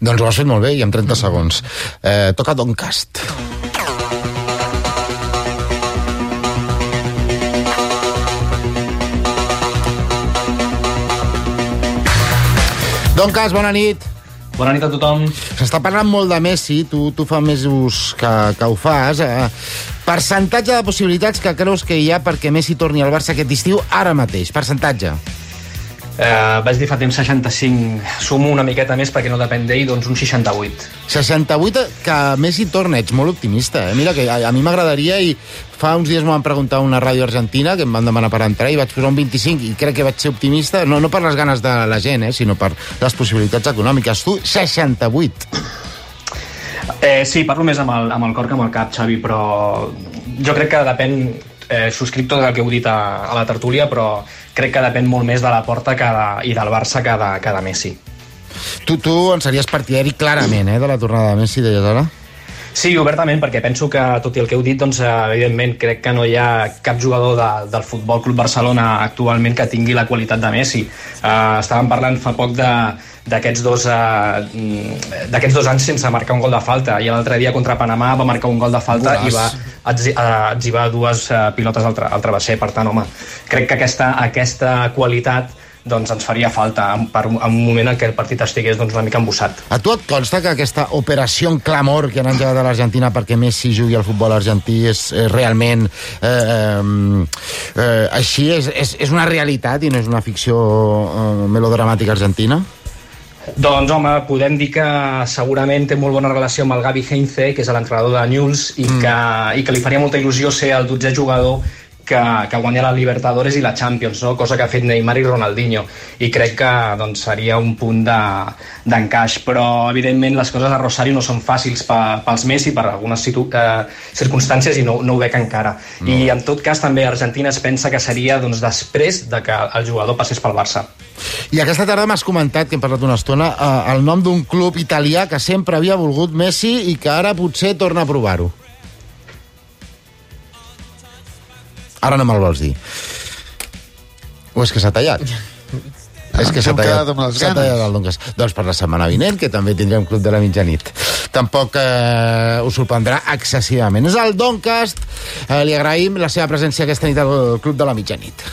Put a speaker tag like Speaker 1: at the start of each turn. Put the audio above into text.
Speaker 1: Doncs ho has fet molt bé i en 30 segons. Eh, toca Doncast. Doncast, bona nit.
Speaker 2: Bona nit a tothom.
Speaker 1: S'està parlant molt de Messi, tu, tu fa mesos que, que ho fas. Eh? Percentatge de possibilitats que creus que hi ha perquè Messi torni al Barça aquest estiu ara mateix. Percentatge.
Speaker 2: Eh, vaig dir fa temps 65, sumo una miqueta més perquè no depèn d'ell, doncs un 68.
Speaker 1: 68 que Messi torna, ets molt optimista. Eh? Mira, que a, a mi m'agradaria i fa uns dies m'ho van preguntar a una ràdio argentina que em van demanar per entrar i vaig posar un 25 i crec que vaig ser optimista, no, no per les ganes de la gent, eh, sinó per les possibilitats econòmiques. Tu, 68.
Speaker 2: Eh, sí, parlo més amb el, amb el cor que amb el cap, Xavi, però jo crec que depèn eh, subscric tot el que heu dit a, a la tertúlia, però crec que depèn molt més de la porta que de, i del Barça que de, que de Messi.
Speaker 1: Tu, tu en series partidari clarament, eh, de la tornada de Messi, deies ara?
Speaker 2: Sí, obertament, perquè penso que, tot i el que heu dit, doncs, evidentment, crec que no hi ha cap jugador de, del Futbol Club Barcelona actualment que tingui la qualitat de Messi. Uh, estàvem parlant fa poc de, d'aquests dos, uh, d'aquests dos anys sense marcar un gol de falta i l'altre dia contra Panamà va marcar un gol de falta Golaç. i va atzivar dues uh, pilotes al, tra al travesser per tant home, crec que aquesta, aquesta qualitat doncs ens faria falta per un, en un moment en què el partit estigués doncs, una mica embussat.
Speaker 1: A tu et consta que aquesta operació en clamor que han engegat a l'Argentina perquè Messi jugui al futbol argentí és, és realment eh, eh, eh, així? És, és, és una realitat i no és una ficció eh, melodramàtica argentina?
Speaker 2: Doncs, home, podem dir que segurament té molt bona relació amb el Gavi Heinze, que és l'entrenador de Newell's, i, mm. que, i que li faria molta il·lusió ser el 12è jugador que, que guanya la Libertadores i la Champions, no? cosa que ha fet Neymar i Ronaldinho i crec que doncs, seria un punt d'encaix, de, però evidentment les coses a Rosario no són fàcils pa, pels Messi per algunes situ, eh, circumstàncies i no, no ho veig encara no. i en tot cas també Argentina es pensa que seria doncs, després de que el jugador passés pel Barça
Speaker 1: i aquesta tarda m'has comentat, que hem parlat una estona, eh, el nom d'un club italià que sempre havia volgut Messi i que ara potser torna a provar-ho. Ara no me'l vols dir. O és que s'ha tallat? és que s'ha tallat, s'ha tallat el Doncas. Doncs per la setmana vinent, que també tindrem Club de la Mitjanit. Tampoc eh, us sorprendrà excessivament. És el Doncast. Eh, li agraïm la seva presència aquesta nit al Club de la Mitjanit.